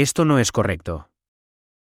Esto no es correcto.